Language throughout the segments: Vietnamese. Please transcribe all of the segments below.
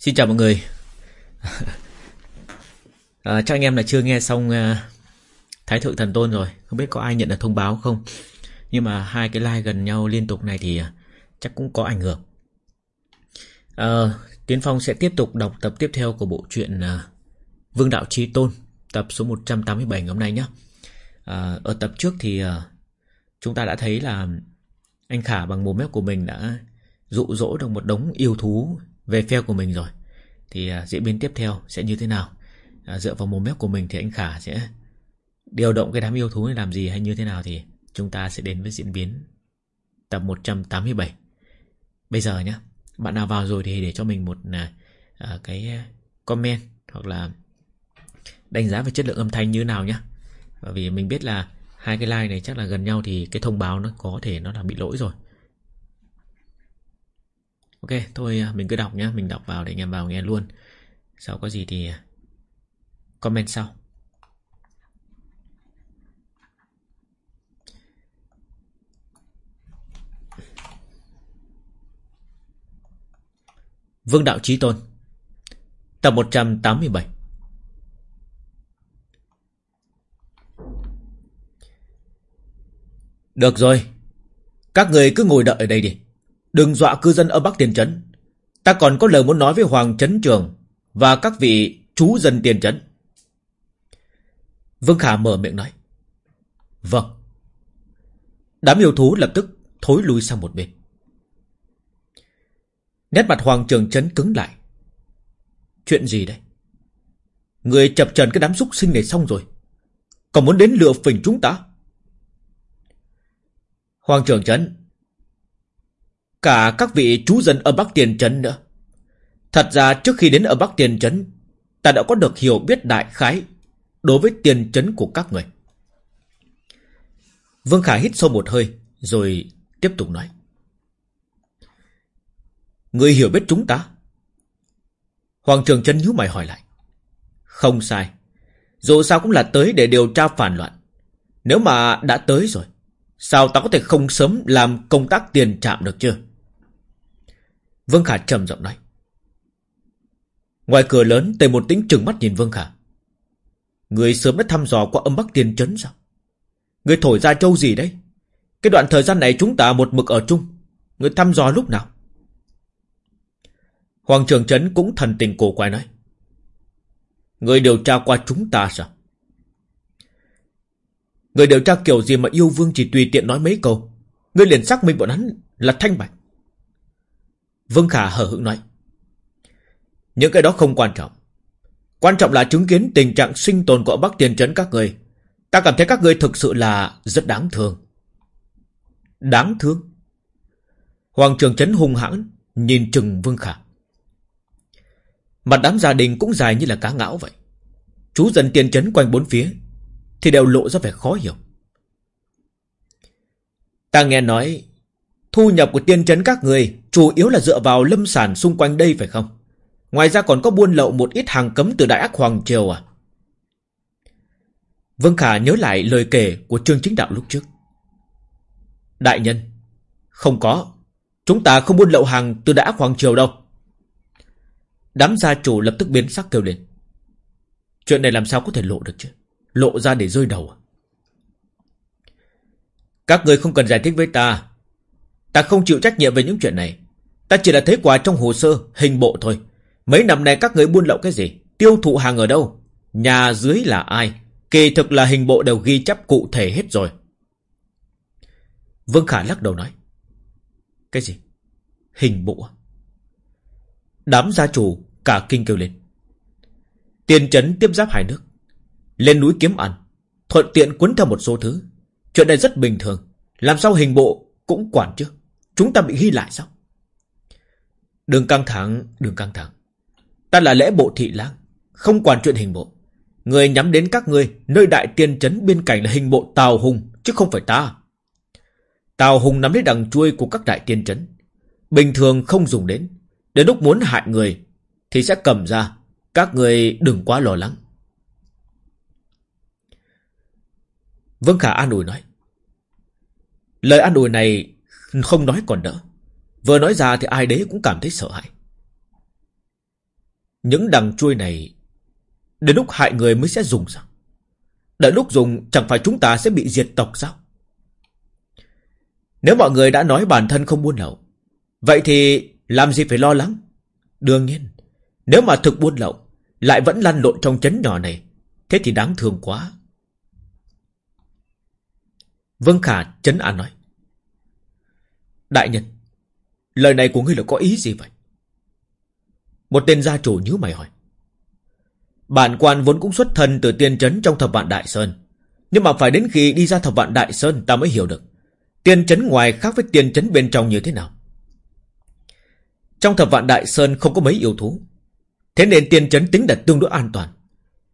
Xin chào mọi người. À, Chắc anh em là chưa nghe xong uh, Thái Thượng Thần Tôn rồi. Không biết có ai nhận được thông báo không? Nhưng mà hai cái like gần nhau liên tục này thì uh, Chắc cũng có ảnh hưởng. À, Tiến Phong sẽ tiếp tục đọc tập tiếp theo của bộ truyện uh, Vương Đạo Trí Tôn Tập số 187 ngày hôm nay nhé. À, Ở tập trước thì uh, Chúng ta đã thấy là Anh Khả bằng mồm mép của mình đã dụ dỗ được một đống yêu thú về phe của mình rồi. Thì uh, diễn biến tiếp theo sẽ như thế nào? Uh, dựa vào mồm mép của mình thì anh Khả sẽ điều động cái đám yêu thú này làm gì hay như thế nào thì chúng ta sẽ đến với diễn biến tập 187 bây giờ nhé bạn nào vào rồi thì để cho mình một uh, cái comment hoặc là đánh giá về chất lượng âm thanh như thế nào nhé bởi vì mình biết là hai cái like này chắc là gần nhau thì cái thông báo nó có thể nó là bị lỗi rồi. Ok, thôi à, mình cứ đọc nhé, mình đọc vào để anh em vào nghe luôn. Sau có gì thì à, comment sau. Vương Đạo Chí Tôn Tập 187 Được rồi Các người cứ ngồi đợi ở đây đi Đừng dọa cư dân ở Bắc Tiền Trấn. Ta còn có lời muốn nói với Hoàng Trấn Trường và các vị chú dân Tiền Trấn. Vương Khả mở miệng nói. Vâng. Đám yêu thú lập tức thối lui sang một bên. Nét mặt Hoàng Trường Trấn cứng lại. Chuyện gì đây? Người chập trần cái đám súc sinh này xong rồi. Còn muốn đến lừa phỉnh chúng ta? Hoàng Trường Trấn Cả các vị chú dân ở Bắc Tiền Trấn nữa. Thật ra trước khi đến ở Bắc Tiền Trấn, ta đã có được hiểu biết đại khái đối với tiền trấn của các người. Vương Khả hít sâu một hơi, rồi tiếp tục nói. Người hiểu biết chúng ta? Hoàng Trường Trấn nhíu mày hỏi lại. Không sai. Dù sao cũng là tới để điều tra phản loạn. Nếu mà đã tới rồi, sao ta có thể không sớm làm công tác tiền trạm được chưa? Vương Khả trầm giọng nói. Ngoài cửa lớn, Tề một tính trừng mắt nhìn Vương Khả. Người sớm đã thăm dò qua âm bắc tiên trấn sao? Người thổi ra châu gì đấy? Cái đoạn thời gian này chúng ta một mực ở chung. Người thăm dò lúc nào? Hoàng trường trấn cũng thần tình cổ quái nói. Người điều tra qua chúng ta sao? Người điều tra kiểu gì mà yêu vương chỉ tùy tiện nói mấy câu. Người liền xác minh bọn hắn là thanh bạch. Vương Khả hở hững nói. Những cái đó không quan trọng. Quan trọng là chứng kiến tình trạng sinh tồn của Bắc Tiền Trấn các người. Ta cảm thấy các người thực sự là rất đáng thương. Đáng thương? Hoàng Trường Trấn hung hãn, nhìn chừng Vương Khả. Mặt đám gia đình cũng dài như là cá ngão vậy. Chú dân tiền trấn quanh bốn phía, thì đều lộ ra vẻ khó hiểu. Ta nghe nói Thu nhập của tiên trấn các người chủ yếu là dựa vào lâm sản xung quanh đây phải không? Ngoài ra còn có buôn lậu một ít hàng cấm từ Đại Ác Hoàng Triều à? Vương Khả nhớ lại lời kể của Trương Chính Đạo lúc trước. Đại nhân, không có. Chúng ta không buôn lậu hàng từ Đại Ác Hoàng Triều đâu. Đám gia chủ lập tức biến sắc kêu lên. Chuyện này làm sao có thể lộ được chứ? Lộ ra để rơi đầu à? Các người không cần giải thích với ta Ta không chịu trách nhiệm về những chuyện này. Ta chỉ là thấy quà trong hồ sơ, hình bộ thôi. Mấy năm nay các người buôn lậu cái gì? Tiêu thụ hàng ở đâu? Nhà dưới là ai? Kỳ thực là hình bộ đều ghi chép cụ thể hết rồi. Vương Khả lắc đầu nói. Cái gì? Hình bộ? À? Đám gia chủ cả kinh kêu lên. Tiền trấn tiếp giáp hai nước. Lên núi kiếm ăn. Thuận tiện quấn theo một số thứ. Chuyện này rất bình thường. Làm sao hình bộ cũng quản chứ? Chúng ta bị ghi lại sao? Đừng căng thẳng, đừng căng thẳng. Ta là lễ bộ thị lang, không quản chuyện hình bộ. Người nhắm đến các ngươi nơi đại tiên trấn bên cạnh là hình bộ Tào Hùng, chứ không phải ta. Tào Hùng nắm lấy đằng chuôi của các đại tiên trấn. Bình thường không dùng đến. Đến lúc muốn hại người, thì sẽ cầm ra. Các người đừng quá lo lắng. Vương Khả an ủi nói. Lời an ủi này không nói còn đỡ. Vừa nói ra thì ai đấy cũng cảm thấy sợ hãi. Những đằng chuôi này, Đến lúc hại người mới sẽ dùng sao? Đợi lúc dùng, chẳng phải chúng ta sẽ bị diệt tộc sao? Nếu mọi người đã nói bản thân không buôn lậu, Vậy thì làm gì phải lo lắng? Đương nhiên, Nếu mà thực buôn lậu, Lại vẫn lăn lộn trong chấn nhỏ này, Thế thì đáng thương quá. Vương Khả chấn an nói. Đại nhân, Lời này của ngươi là có ý gì vậy? Một tên gia chủ nhíu mày hỏi. Bản quan vốn cũng xuất thân từ tiên trấn trong thập vạn Đại Sơn, Nhưng mà phải đến khi đi ra thập vạn Đại Sơn ta mới hiểu được Tiên trấn ngoài khác với tiên trấn bên trong như thế nào. Trong thập vạn Đại Sơn không có mấy yêu thú, Thế nên tiên trấn tính là tương đối an toàn.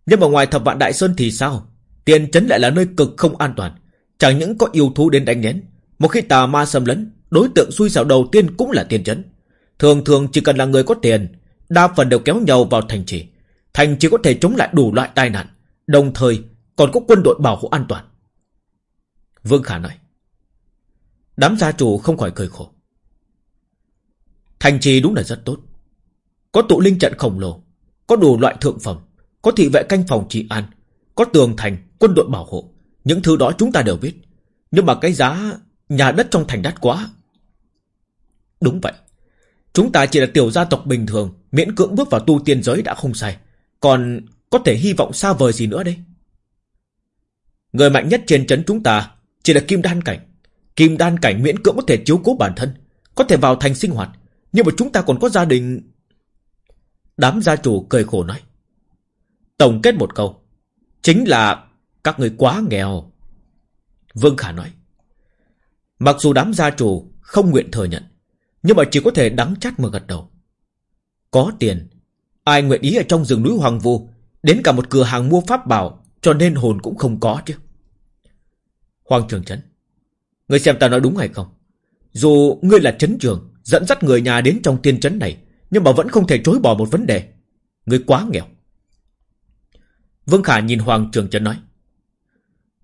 Nhưng mà ngoài thập vạn Đại Sơn thì sao? Tiên trấn lại là nơi cực không an toàn, Chẳng những có yêu thú đến đánh nén. Một khi tà ma xâm lấn Đối tượng xui xẻo đầu tiên cũng là tiên trấn Thường thường chỉ cần là người có tiền Đa phần đều kéo nhau vào thành trì. Thành trì có thể chống lại đủ loại tai nạn Đồng thời còn có quân đội bảo hộ an toàn. Vương Khả nói. Đám gia chủ không khỏi cười khổ. Thành trì đúng là rất tốt. Có tụ linh trận khổng lồ Có đủ loại thượng phẩm Có thị vệ canh phòng trị an Có tường thành, quân đội bảo hộ. Những thứ đó chúng ta đều biết. Nhưng mà cái giá nhà đất trong thành đắt quá Đúng vậy. Chúng ta chỉ là tiểu gia tộc bình thường, Miễn cưỡng bước vào tu tiên giới đã không sai. Còn có thể hy vọng xa vời gì nữa đây? Người mạnh nhất trên trấn chúng ta Chỉ là kim đan cảnh. Kim đan cảnh miễn cưỡng có thể chiếu cố bản thân, Có thể vào thành sinh hoạt. Nhưng mà chúng ta còn có gia đình. Đám gia chủ cười khổ nói. Tổng kết một câu. Chính là các người quá nghèo. Vương Khả nói. Mặc dù đám gia chủ không nguyện thừa nhận nhưng mà chỉ có thể đắng chát mà gật đầu. Có tiền, Ai nguyện ý ở trong rừng núi Hoàng Vu, Đến cả một cửa hàng mua pháp bảo, Cho nên hồn cũng không có chứ. Hoàng Trường Trấn, Ngươi xem ta nói đúng hay không? Dù ngươi là trấn trường, Dẫn dắt người nhà đến trong tiên trấn này, Nhưng mà vẫn không thể chối bỏ một vấn đề. Ngươi quá nghèo. Vương Khả nhìn Hoàng Trường Trấn nói.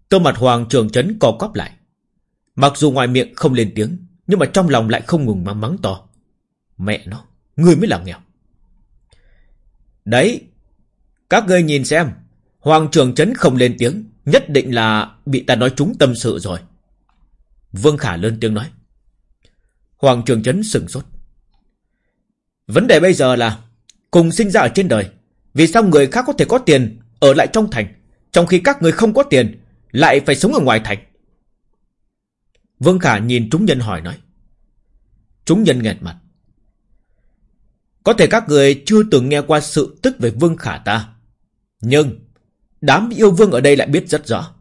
Cơ mặt Hoàng Trường Trấn co cóp lại. Mặc dù ngoài miệng không lên tiếng nhưng mà trong lòng lại không ngừng mà mắng to. Mẹ nó, Ngươi mới là nghèo. Đấy, Các ngươi nhìn xem, Hoàng trường trấn không lên tiếng, Nhất định là bị ta nói trúng tâm sự rồi. Vương Khả lên tiếng nói. Hoàng trường trấn sừng sốt. Vấn đề bây giờ là, Cùng sinh ra ở trên đời, Vì sao người khác có thể có tiền Ở lại trong thành, Trong khi các người không có tiền, Lại phải sống ở ngoài thành? Vương Khả nhìn chúng nhân hỏi nói. Chúng nhân nghẹt mặt. Có thể các người chưa từng nghe qua sự tức về Vương Khả ta. Nhưng, đám yêu vương ở đây lại biết rất rõ.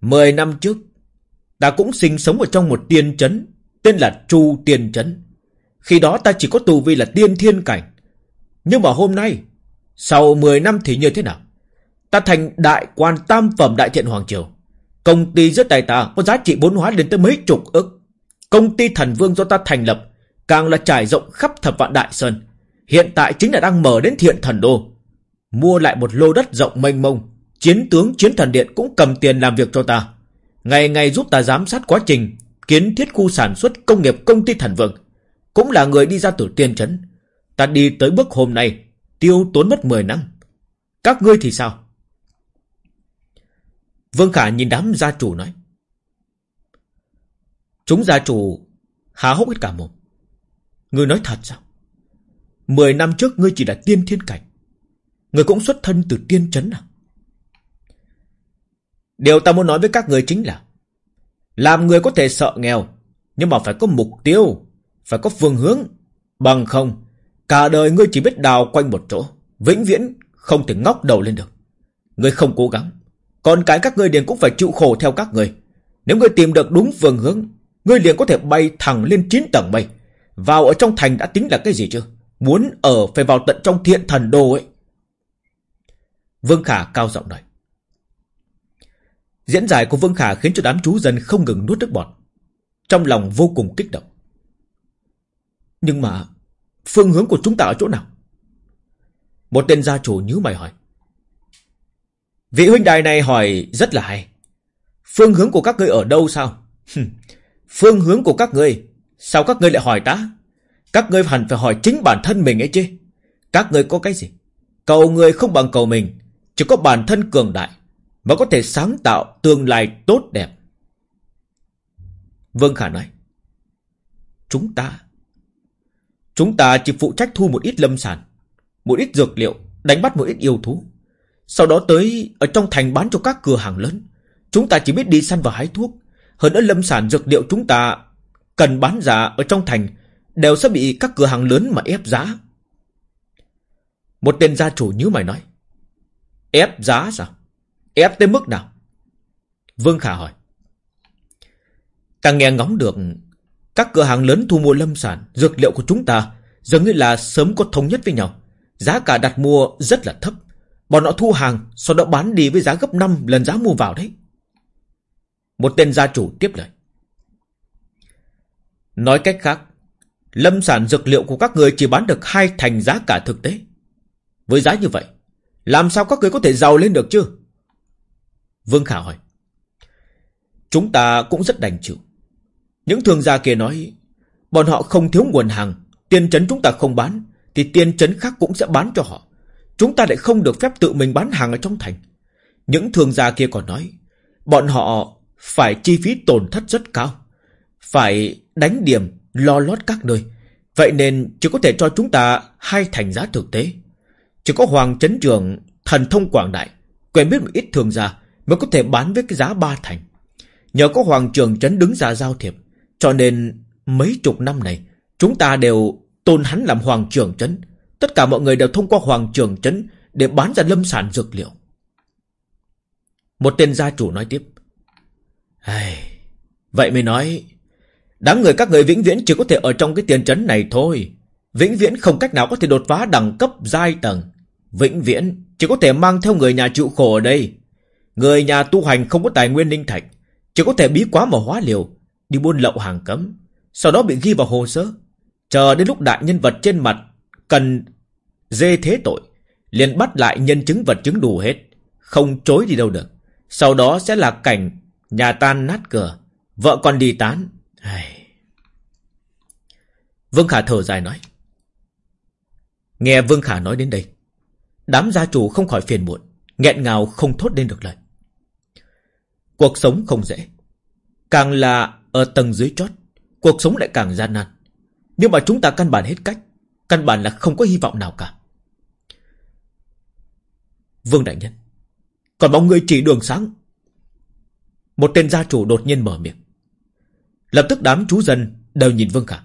Mười năm trước, ta cũng sinh sống ở trong một tiên trấn, tên là Chu Tiên Trấn. Khi đó ta chỉ có tù vi là tiên thiên cảnh. Nhưng mà hôm nay, sau mười năm thì như thế nào? Ta thành đại quan tam phẩm đại thiện Hoàng Triều. Công ty giữa tài ta có giá trị vốn hóa đến tới mấy chục ức. Công ty thần vương do ta thành lập, càng là trải rộng khắp thập vạn đại sơn. Hiện tại chính là đang mở đến thiện thần đô. Mua lại một lô đất rộng mênh mông. Chiến tướng, chiến thần điện cũng cầm tiền làm việc cho ta. Ngày ngày giúp ta giám sát quá trình, kiến thiết khu sản xuất công nghiệp công ty thần vương. Cũng là người đi ra từ tiên trấn. Ta đi tới bước hôm nay, tiêu tốn mất 10 năm. Các ngươi thì sao? Vương Khả nhìn đám gia chủ nói. Chúng gia chủ há hốc hết cả mồm. Ngươi nói thật sao? Mười năm trước ngươi chỉ là tiên thiên cảnh. Ngươi cũng xuất thân từ tiên chấn à? Điều ta muốn nói với các người chính là, Làm người có thể sợ nghèo, Nhưng mà phải có mục tiêu, Phải có phương hướng Bằng không, Cả đời ngươi chỉ biết đào quanh một chỗ, Vĩnh viễn không thể ngóc đầu lên được Ngươi không cố gắng còn cái các ngươi liền cũng phải chịu khổ theo các người. Nếu ngươi tìm được đúng phương hướng, ngươi liền có thể bay thẳng lên 9 tầng mây. Vào ở trong thành đã tính là cái gì chưa Muốn ở phải vào tận trong thiện thần đô ấy. Vương Khả cao giọng nói. Diễn giải của Vương Khả khiến cho đám chú dân không ngừng nuốt nước bọt. Trong lòng vô cùng kích động. Nhưng mà, phương hướng của chúng ta ở chỗ nào? Một tên gia chủ nhíu mày hỏi. Vị huynh đài này hỏi rất là hay. Phương hướng của các ngươi ở đâu sao? Phương hướng của các ngươi, sao các ngươi lại hỏi ta? Các ngươi hẳn phải hỏi chính bản thân mình ấy chứ. Các ngươi có cái gì? Cầu người không bằng cầu mình. Chỉ có bản thân cường đại mà có thể sáng tạo tương lai tốt đẹp. Vương Khả nói. Chúng ta... Chúng ta chỉ phụ trách thu một ít lâm sản, một ít dược liệu, đánh bắt một ít yêu thú. Sau đó tới ở trong thành bán cho các cửa hàng lớn. Chúng ta chỉ biết đi săn và hái thuốc. Hơn nữa lâm sản dược liệu chúng ta cần bán giả ở trong thành đều sẽ bị các cửa hàng lớn mà ép giá. Một tên gia chủ như mày nói. Ép giá sao? Ép tới mức nào? Vương Khả hỏi. Ta nghe ngóng được các cửa hàng lớn thu mua lâm sản, dược liệu của chúng ta dường như là sớm có thống nhất với nhau. Giá cả đặt mua rất là thấp. Bọn họ thu hàng, sau đó bán đi với giá gấp 5 lần giá mua vào đấy. Một tên gia chủ tiếp lời. Nói cách khác, lâm sản dược liệu của các người chỉ bán được hai thành giá cả thực tế. Với giá như vậy, làm sao các người có thể giàu lên được chứ? Vương Khả hỏi. Chúng ta cũng rất đành chịu. Những thương gia kia nói, bọn họ không thiếu nguồn hàng, tiền trấn chúng ta không bán, thì tiền trấn khác cũng sẽ bán cho họ. Chúng ta lại không được phép tự mình bán hàng ở trong thành. Những thương gia kia còn nói, bọn họ phải chi phí tổn thất rất cao, phải đánh điểm, lo lót các nơi. Vậy nên chỉ có thể cho chúng ta hai thành giá thực tế. Chỉ có Hoàng Trấn Trường, thần thông quảng đại, quen biết một ít thương gia mới có thể bán với cái giá ba thành. Nhờ có Hoàng Trường Trấn đứng ra giao thiệp, cho nên mấy chục năm này chúng ta đều tôn hắn làm Hoàng Trường Trấn. Tất cả mọi người đều thông qua Hoàng Trường Trấn để bán ra lâm sản dược liệu. Một tên gia chủ nói tiếp. Ai... Vậy mới nói, đáng người các người vĩnh viễn chỉ có thể ở trong cái tiền trấn này thôi. Vĩnh viễn không cách nào có thể đột phá đẳng cấp giai tầng. Vĩnh viễn chỉ có thể mang theo người nhà chịu khổ ở đây. Người nhà tu hành không có tài nguyên linh thạch, chỉ có thể bí quá mà hóa liều, đi buôn lậu hàng cấm, sau đó bị ghi vào hồ sơ. Chờ đến lúc đại nhân vật trên mặt cần dê thế tội, liền bắt lại nhân chứng vật chứng đủ hết, không chối đi đâu được. Sau đó sẽ là cảnh nhà tan nát cửa, vợ con đi tán. Ai... Vương Khả thở dài nói. Nghe Vương Khả nói đến đây, đám gia chủ không khỏi phiền muộn, nghẹn ngào không thốt lên được lời. Cuộc sống không dễ. Càng là ở tầng dưới chót, cuộc sống lại càng gian nan. Nhưng mà chúng ta căn bản hết cách, căn bản là không có hy vọng nào cả. Vương Đại Nhân, còn mong người chỉ đường sáng. Một tên gia chủ đột nhiên mở miệng. Lập tức đám chú dân đều nhìn Vương Khả.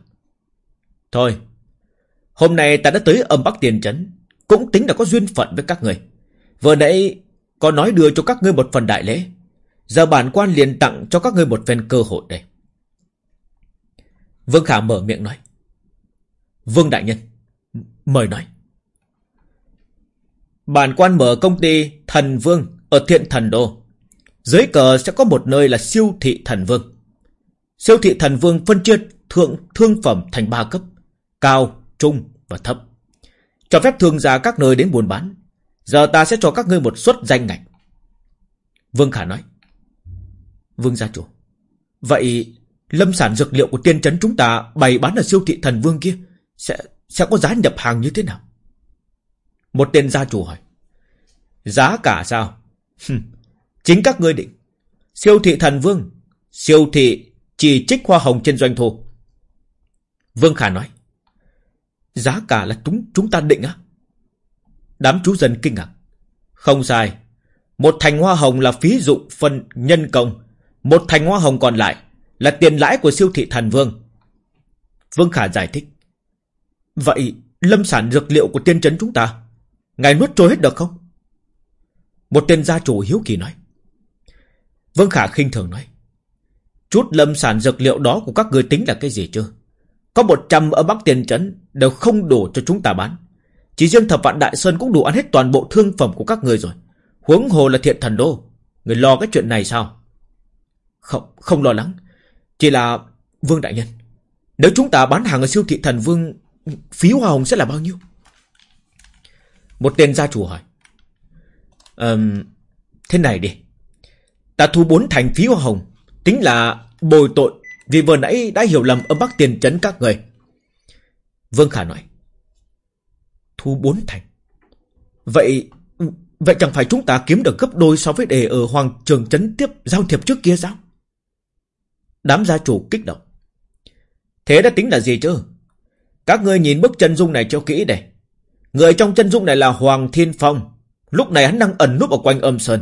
Thôi, hôm nay ta đã tới âm Bắc Tiền Trấn, cũng tính là có duyên phận với các người. Vừa nãy có nói đưa cho các ngươi một phần đại lễ. Giờ bản quan liền tặng cho các ngươi một phen cơ hội đây. Vương Khả mở miệng nói. Vương Đại Nhân, mời nói. Bản quan mở công ty Thần Vương ở Thiện Thần Đô. Dưới cờ sẽ có một nơi là siêu thị Thần Vương. Siêu thị Thần Vương phân chia thượng thương phẩm thành ba cấp. Cao, trung và thấp. Cho phép thương gia các nơi đến buôn bán. Giờ ta sẽ cho các ngươi một suất danh ngạch. Vương Khả nói. Vương gia chủ. Vậy lâm sản dược liệu của tiên trấn chúng ta bày bán ở siêu thị thần vương kia sẽ sẽ có giá nhập hàng như thế nào? Một tên gia chủ hỏi. Giá cả sao? Chính các ngươi định. Siêu thị thần vương. Siêu thị chỉ trích hoa hồng trên doanh thu. Vương Khả nói. Giá cả là chúng chúng ta định á? Đám chú dân kinh ngạc. Không sai. Một thành hoa hồng là phí dụng phân nhân công một thành hoa hồng còn lại là tiền lãi của siêu thị thần vương. Vương Khả giải thích. Vậy lâm sản dược liệu của tiên trấn chúng ta, ngài nuốt trôi hết được không? Một tên gia chủ hiếu kỳ nói. Vương Khả khinh thường nói. Chút lâm sản dược liệu đó của các người tính là cái gì chưa? Có một trăm ở Bắc Tiền Trấn đều không đủ cho chúng ta bán. Chỉ riêng thập vạn Đại Sơn cũng đủ ăn hết toàn bộ thương phẩm của các người rồi. Huống hồ là thiện thần đô. Người lo cái chuyện này sao? Không, không lo lắng. Chỉ là Vương Đại Nhân. Nếu chúng ta bán hàng ở siêu thị thần Vương, phí hoa hồng sẽ là bao nhiêu? Một tên gia chủ hỏi. Um, thế này đi. Ta thu bốn thành phí hoa hồng. Tính là bồi tội vì vừa nãy đã hiểu lầm ở Bắc Tiền Trấn các người. Vương Khả nói. thu bốn thành. Vậy Vậy chẳng phải chúng ta kiếm được gấp đôi so với đề ở Hoàng Trường Trấn tiếp giao thiệp trước kia sao? Đám gia chủ kích động. Thế đã tính là gì chứ? Các ngươi nhìn bức chân dung này cho kỹ đây. Người trong chân dung này là Hoàng Thiên Phong. Lúc này hắn đang ẩn núp ở quanh âm sơn.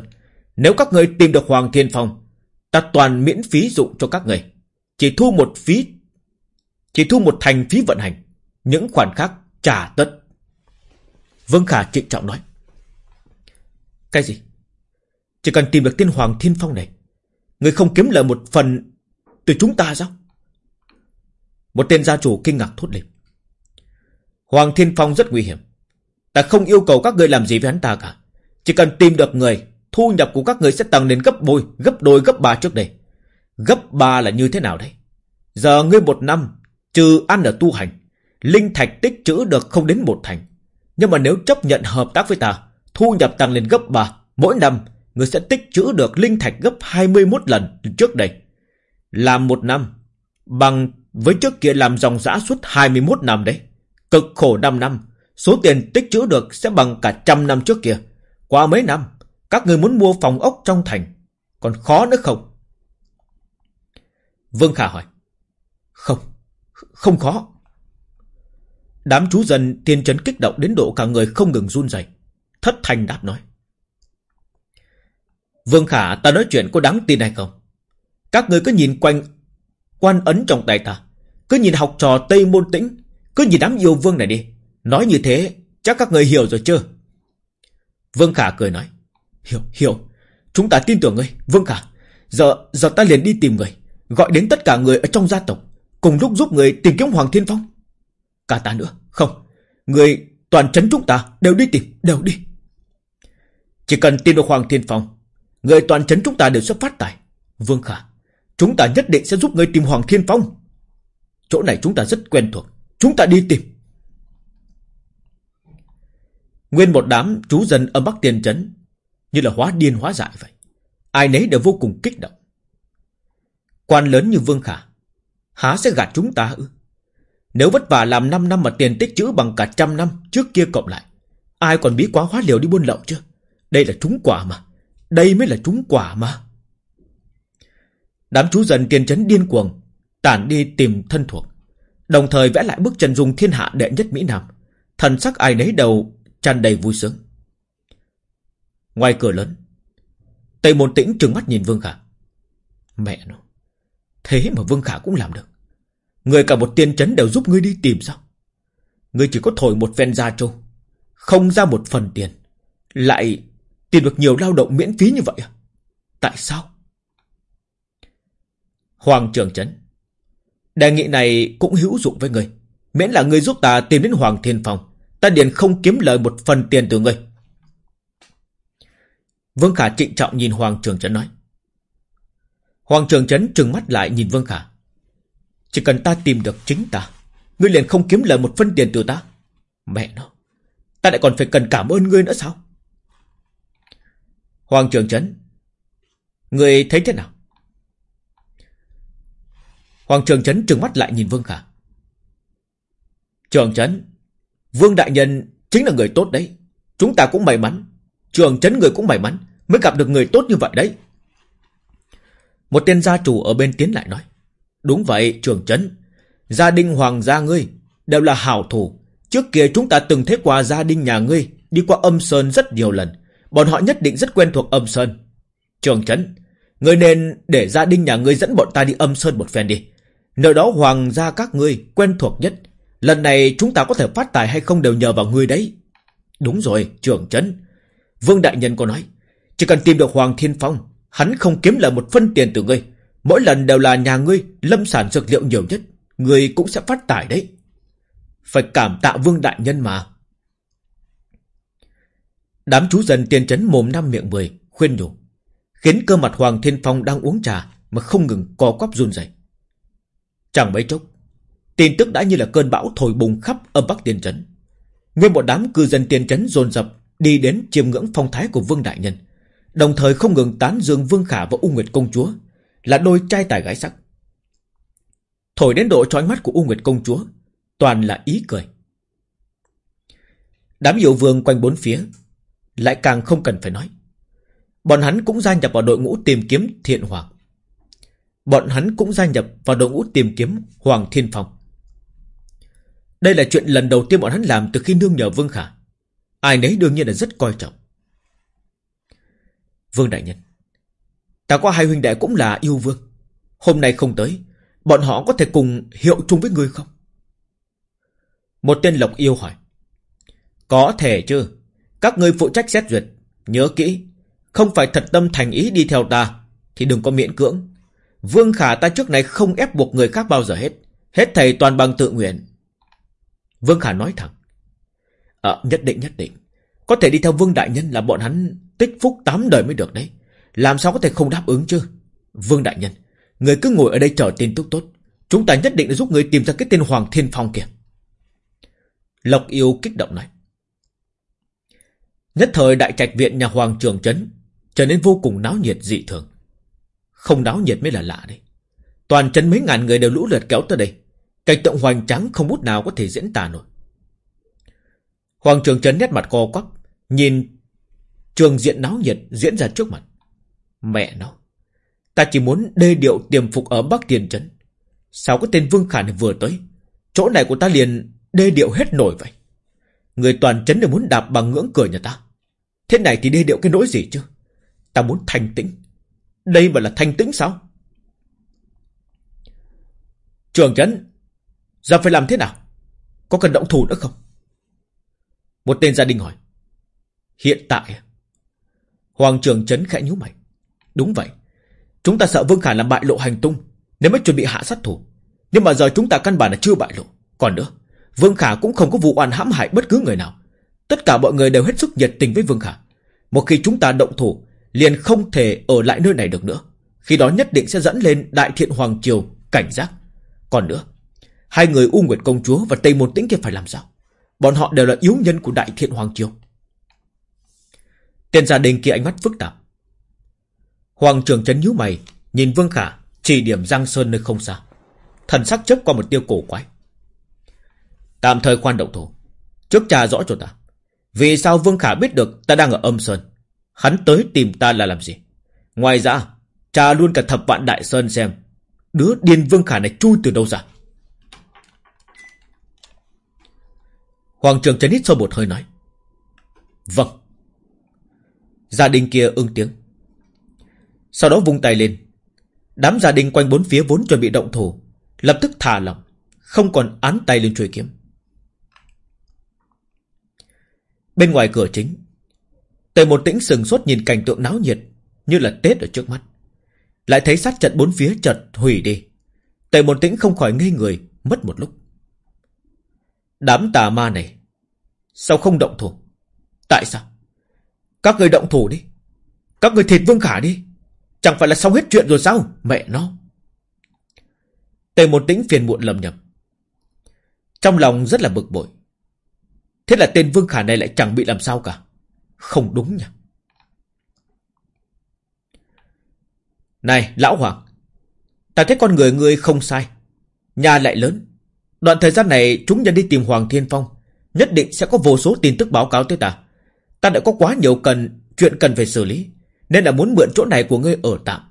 Nếu các ngươi tìm được Hoàng Thiên Phong, ta toàn miễn phí dụng cho các người. Chỉ thu một phí, chỉ thu một thành phí vận hành. Những khoản khác trả tất. Vương Khả trịnh trọng nói. Cái gì? Chỉ cần tìm được tên Hoàng Thiên Phong này, người không kiếm lợi một phần từ chúng ta sao? Một tên gia chủ kinh ngạc thốt lên. Hoàng Thiên Phong rất nguy hiểm. Ta không yêu cầu các người làm gì với hắn ta cả. Chỉ cần tìm được người, thu nhập của các người sẽ tăng lên gấp bôi, gấp đôi, gấp ba trước đây. Gấp ba là như thế nào đây? Giờ ngươi một năm, trừ ăn ở tu hành, linh thạch tích trữ được không đến một thành. Nhưng mà nếu chấp nhận hợp tác với ta, thu nhập tăng lên gấp ba Mỗi năm, người sẽ tích trữ được linh thạch gấp 21 lần trước đây. Làm một năm, bằng với trước kia làm dòng giã suốt 21 năm đấy. Cực khổ 5 năm, số tiền tích trữ được sẽ bằng cả trăm năm trước kia. Qua mấy năm, các người muốn mua phòng ốc trong thành, còn khó nữa không? Vương Khả hỏi. Không, không khó. Đám chú dân tiên trấn kích động đến độ cả người không ngừng run rẩy. Thất thành đáp nói. Vương Khả ta nói chuyện có đáng tin hay không? Các người cứ nhìn quanh quan ấn trong tay ta. Cứ nhìn học trò Tây Môn Tĩnh. Cứ nhìn đám yêu vương này đi. Nói như thế chắc các người hiểu rồi chưa? Vương Khả cười nói. Hiểu, hiểu. Chúng ta tin tưởng ngươi, Vương Khả. Giờ, giờ ta liền đi tìm người. Gọi đến tất cả người ở trong gia tộc. Cùng lúc giúp người tìm kiếm Hoàng Thiên Phong. Cả ta nữa. Không. Người toàn trấn chúng ta đều đi tìm, đều đi. Chỉ cần tìm được Hoàng Thiên Phong, người toàn trấn chúng ta đều sẽ phát tài. Vương Khả, chúng ta nhất định sẽ giúp người tìm Hoàng Thiên Phong. Chỗ này chúng ta rất quen thuộc, chúng ta đi tìm. Nguyên một đám chú dân ở Bắc Tiên Trấn, như là hóa điên hóa dại vậy. Ai nấy đều vô cùng kích động. Quan lớn như Vương Khả, há sẽ gạt chúng ta ư? Nếu vất vả làm 5 năm mà tiền tích chữ bằng cả trăm năm trước kia cộng lại, ai còn bí quá hóa liều đi buôn lậu chứ Đây là trúng quả mà. Đây mới là trúng quả mà. Đám chú dân tiền chấn điên cuồng, tản đi tìm thân thuộc. Đồng thời vẽ lại bức chân dung thiên hạ đệ nhất Mỹ Nam. Thần sắc ai nấy đầu tràn đầy vui sướng. Ngoài cửa lớn, Tây Môn Tĩnh trừng mắt nhìn Vương Khả. Mẹ nó, thế mà Vương Khả cũng làm được. Người cả một tiên chấn đều giúp ngươi đi tìm sao? Ngươi chỉ có thổi một ven ra trâu, không ra một phần tiền, lại Tìm được nhiều lao động miễn phí như vậy à? Tại sao? Hoàng Trường Trấn Đề nghị này cũng hữu dụng với người Miễn là người giúp ta tìm đến Hoàng Thiên Phong, Ta điền không kiếm lời một phần tiền từ người Vương Khả trịnh trọng nhìn Hoàng Trường Trấn nói. Hoàng Trường Trấn trừng mắt lại nhìn Vương Khả. Chỉ cần ta tìm được chính ta, Ngươi liền không kiếm lời một phân tiền từ ta. Mẹ nó, Ta lại còn phải cần cảm ơn ngươi nữa sao? Hoàng Trường Trấn Người thấy thế nào? Hoàng Trường Trấn trừng mắt lại nhìn Vương Khả. Trường Trấn Vương Đại Nhân chính là người tốt đấy. Chúng ta cũng may mắn. Trường Trấn người cũng may mắn Mới gặp được người tốt như vậy đấy. Một tên gia chủ ở bên tiến lại nói Đúng vậy Trường Trấn Gia đình Hoàng gia ngươi Đều là hảo thủ. Trước kia chúng ta từng thấy qua gia đình nhà ngươi Đi qua âm sơn rất nhiều lần. Bọn họ nhất định rất quen thuộc âm sơn. Trường Trấn, ngươi nên để gia đình nhà ngươi dẫn bọn ta đi âm sơn một phen đi. Nơi đó hoàng gia các ngươi quen thuộc nhất. Lần này chúng ta có thể phát tài hay không đều nhờ vào ngươi đấy. Đúng rồi, trưởng chấn Vương Đại Nhân có nói, chỉ cần tìm được Hoàng Thiên Phong, hắn không kiếm lại một phân tiền từ ngươi. Mỗi lần đều là nhà ngươi lâm sản dược liệu nhiều nhất. Ngươi cũng sẽ phát tài đấy. Phải cảm tạ Vương Đại Nhân mà. Đám chú dân tiên chấn mồm năm miệng mười khuyên nhủ, khiến cơ mặt Hoàng Thiên Phong đang uống trà mà không ngừng co quắp run rẩy. Chẳng mấy chốc, tin tức đã như là cơn bão thổi bùng khắp ở Bắc Tiên trấn. Nguyên một đám cư dân tiên trấn dồn dập đi đến chiêm ngưỡng phong thái của Vương đại nhân, đồng thời không ngừng tán dương Vương Khả và U Nguyệt công chúa là đôi trai tài gái sắc. Thổi đến độ trói mắt của U Nguyệt công chúa, toàn là ý cười. Đám yêu vương quanh bốn phía Lại càng không cần phải nói Bọn hắn cũng gia nhập vào đội ngũ tìm kiếm thiện hoàng Bọn hắn cũng gia nhập vào đội ngũ tìm kiếm Hoàng Thiên Phong. Đây là chuyện lần đầu tiên bọn hắn làm từ khi nương nhờ Vương Khả. Ai nấy đương nhiên là rất coi trọng. Vương Đại Nhân, Ta có hai huynh đệ cũng là yêu vương. Hôm nay không tới, Bọn họ có thể cùng hiệu chung với ngươi không? Một tên lộc yêu hỏi. Có thể chứ. Các ngươi phụ trách xét duyệt, Nhớ kỹ. Không phải thật tâm thành ý đi theo ta, Thì đừng có miễn cưỡng. Vương Khả ta trước này không ép buộc người khác bao giờ hết. Hết thầy toàn bằng tự nguyện. Vương Khả nói thẳng. Ờ nhất định nhất định. Có thể đi theo Vương Đại Nhân là bọn hắn Tích phúc tám đời mới được đấy. Làm sao có thể không đáp ứng chứ? Vương Đại Nhân, Người cứ ngồi ở đây chờ tin tức tốt. Chúng ta nhất định để giúp người tìm ra cái tên Hoàng Thiên Phong kìa Lộc yêu kích động nói. Nhất thời đại trạch viện nhà Hoàng Trường Trấn Trở nên vô cùng náo nhiệt dị thường. Không náo nhiệt mới là lạ đấy. Toàn chân mấy ngàn người đều lũ lượt kéo tới đây. Cảnh tượng hoành tráng không bút nào có thể diễn tả nổi. Hoàng Trường Trấn nét mặt co quắp, Nhìn trường diện náo nhiệt diễn ra trước mặt. Mẹ nó, Ta chỉ muốn đê điệu tiềm phục ở Bắc Tiền Trấn. Sao có tên Vương Khả này vừa tới? Chỗ này của ta liền đê điệu hết nổi vậy. Người toàn trấn đều muốn đạp bằng ngưỡng cửa nhà ta. Thế này thì đê điệu cái nỗi gì chứ? Ta muốn thanh tĩnh. Đây mà là thanh tĩnh sao? Trường trấn, Giờ phải làm thế nào? Có cần động thủ nữa không? Một tên gia đình hỏi. Hiện tại? Hoàng trường trấn khẽ nhíu mày. Đúng vậy. Chúng ta sợ Vương Khả làm bại lộ hành tung Nếu mới chuẩn bị hạ sát thủ. Nhưng mà giờ chúng ta căn bản là chưa bại lộ. Còn nữa, Vương Khả cũng không có vụ oan hãm hại bất cứ người nào. Tất cả mọi người đều hết sức nhiệt tình với Vương Khả. Một khi chúng ta động thủ Liền không thể ở lại nơi này được nữa. Khi đó nhất định sẽ dẫn lên Đại Thiện Hoàng Triều cảnh giác. Còn nữa, Hai người U Nguyệt Công Chúa và Tây Môn Tĩnh kia phải làm sao? Bọn họ đều là yếu nhân của Đại Thiện Hoàng Triều. Tên gia đình kia ánh mắt phức tạp. Hoàng trường chấn nhíu mày, Nhìn Vương Khả Chỉ điểm Giang Sơn nơi không xa. Thần sắc chớp qua một tiêu cổ quái. Tạm thời khoan động thủ. Trước trà rõ cho ta. Vì sao Vương Khả biết được ta đang ở âm Sơn? Hắn tới tìm ta là làm gì? Ngoài ra, cha luôn cả thập vạn đại sơn xem, Đứa điên Vương Khả này chui từ đâu ra? Hoàng trường chấn hít sâu một hơi nói. Vâng. Gia đình kia ưng tiếng. Sau đó vung tay lên. Đám gia đình quanh bốn phía vốn chuẩn bị động thủ, Lập tức thả lỏng, Không còn án tay lên chuôi kiếm. Bên ngoài cửa chính Tề một tĩnh sừng sốt nhìn cảnh tượng náo nhiệt, Như là Tết ở trước mắt. Lại thấy sát trận bốn phía chợt hủy đi. Tề một tĩnh không khỏi ngây người, Mất một lúc. Đám tà ma này, Sao không động thủ? Tại sao? Các người động thủ đi. Các người thịt vương khả đi. Chẳng phải là xong hết chuyện rồi sao? Mẹ nó. Tề một tĩnh phiền muộn lầm nhầm. Trong lòng rất là bực bội. Thế là tên Vương Khả này lại chẳng bị làm sao cả. Không đúng nhỉ Này lão hoàng Ta thấy con người ngươi không sai. Nhà lại lớn. Đoạn thời gian này chúng nhân đi tìm Hoàng Thiên Phong Nhất định sẽ có vô số tin tức báo cáo tới ta. Ta đã có quá nhiều cần chuyện cần phải xử lý nên là muốn mượn chỗ này của ngươi ở tạm.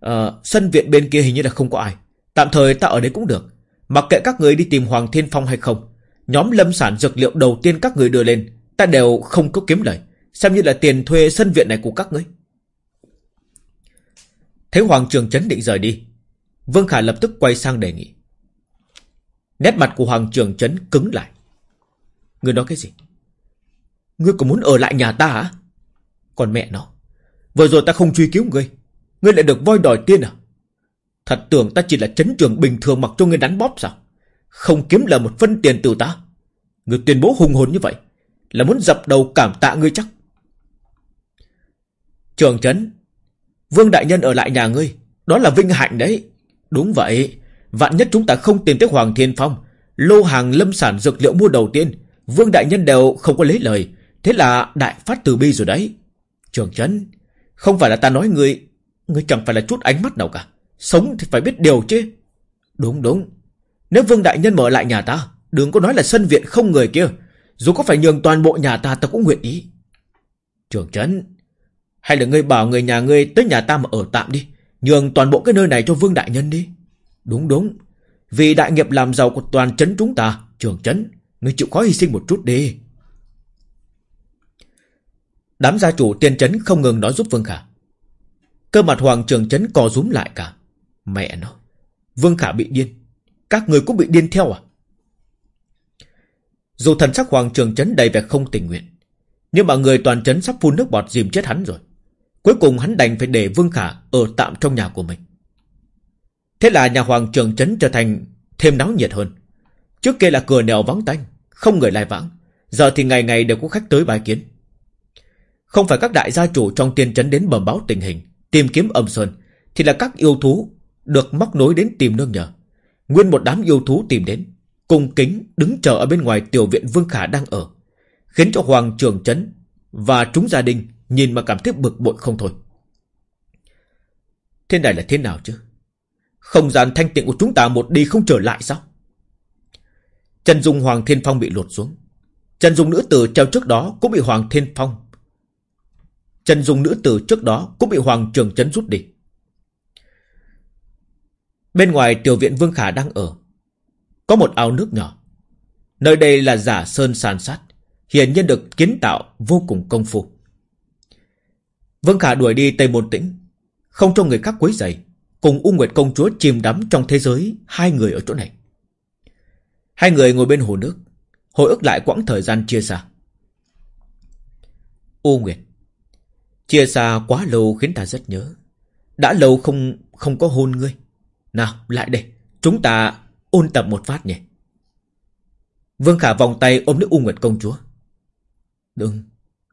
À, Sân viện bên kia hình như là không có ai. Tạm thời ta ở đấy cũng được. Mặc kệ các người đi tìm Hoàng Thiên Phong hay không Nhóm lâm sản dược liệu đầu tiên các người đưa lên Ta đều không có kiếm lời. Xem như là tiền thuê sân viện này của các ngươi. Thấy Hoàng Trường Trấn định rời đi. Vương Khả lập tức quay sang đề nghị. Nét mặt của Hoàng Trường Trấn cứng lại. Ngươi nói cái gì? Ngươi có muốn ở lại nhà ta hả? Còn mẹ nó, Vừa rồi ta không truy cứu ngươi. Ngươi lại được voi đòi tiên à? Thật tưởng ta chỉ là chấn trường bình thường mặc cho ngươi đánh bóp sao? Không kiếm lời một phân tiền từ ta. Ngươi tuyên bố hùng hồn như vậy, Là muốn dập đầu cảm tạ ngươi chắc. Trường chấn Vương Đại Nhân ở lại nhà ngươi, Đó là vinh hạnh đấy. Đúng vậy, Vạn nhất chúng ta không tìm tới Hoàng Thiên Phong, Lô hàng lâm sản dược liệu mua đầu tiên, Vương Đại Nhân đều không có lấy lời. Thế là đại phát từ bi rồi đấy. Trường chấn không phải là ta nói ngươi Ngươi chẳng phải là chút ánh mắt nào cả. Sống thì phải biết điều chứ. Đúng đúng. Nếu Vương Đại Nhân mở lại nhà ta, Đừng có nói là sân viện không người kia. Dù có phải nhường toàn bộ nhà ta ta cũng nguyện ý. Trường Trấn hay là ngươi bảo người nhà ngươi tới nhà ta mà ở tạm đi Nhường toàn bộ cái nơi này cho Vương Đại Nhân đi. Đúng đúng. Vì đại nghiệp làm giàu của toàn chấn chúng ta Trường chấn, Ngươi chịu khó hy sinh một chút đi. Đám gia chủ tiên chấn không ngừng nói giúp Vương Khả. Cơ mặt Hoàng Trường chấn co rúm lại cả. Mẹ nó Vương Khả bị điên. Các người cũng bị điên theo à? Dù thần sắc Hoàng Trường chấn đầy vẻ không tình nguyện Nhưng mà người toàn chấn sắp phun nước bọt dìm chết hắn rồi. Cuối cùng hắn đành phải để Vương Khả ở tạm trong nhà của mình. Thế là nhà Hoàng Trường Trấn trở thành thêm náo nhiệt hơn. Trước kia là cửa nèo vắng tanh, Không người lai vãng. Giờ thì ngày ngày đều có khách tới bài kiến. Không phải các đại gia chủ trong tiên trấn đến bẩm báo tình hình, Tìm kiếm âm sơn, Thì là các yêu thú Được móc nối đến tìm nương nhờ. Nguyên một đám yêu thú tìm đến Cùng kính đứng chờ ở bên ngoài tiểu viện Vương Khả đang ở, Khiến cho Hoàng Trường Trấn Và chúng gia đình Nhìn mà cảm thấy bực bội không thôi. Thế này là thế nào chứ? Không gian thanh tịnh của chúng ta một đi không trở lại sao? Chân dung Hoàng Thiên Phong bị lột xuống. Chân dung nữ tử treo trước đó Cũng bị Hoàng Thiên Phong Chân dung nữ tử trước đó Cũng bị Hoàng Trường Trấn rút đi. Bên ngoài tiểu viện Vương Khả đang ở. Có một ao nước nhỏ. Nơi đây là giả sơn sàn sát. Hiển nhiên được kiến tạo vô cùng công phu. Vương Khả đuổi đi Tây Môn Tĩnh. Không cho người khác quấy rầy, Cùng U Nguyệt Công Chúa chìm đắm trong thế giới Hai người ở chỗ này. Hai người ngồi bên hồ nước, Hồi ức lại quãng thời gian chia xa. U Nguyệt, Chia xa quá lâu khiến ta rất nhớ. Đã lâu không không có hôn ngươi. Nào, lại đây, Chúng ta ôn tập một phát nhỉ. Vương Khả vòng tay ôm lấy U Nguyệt công chúa. Đừng,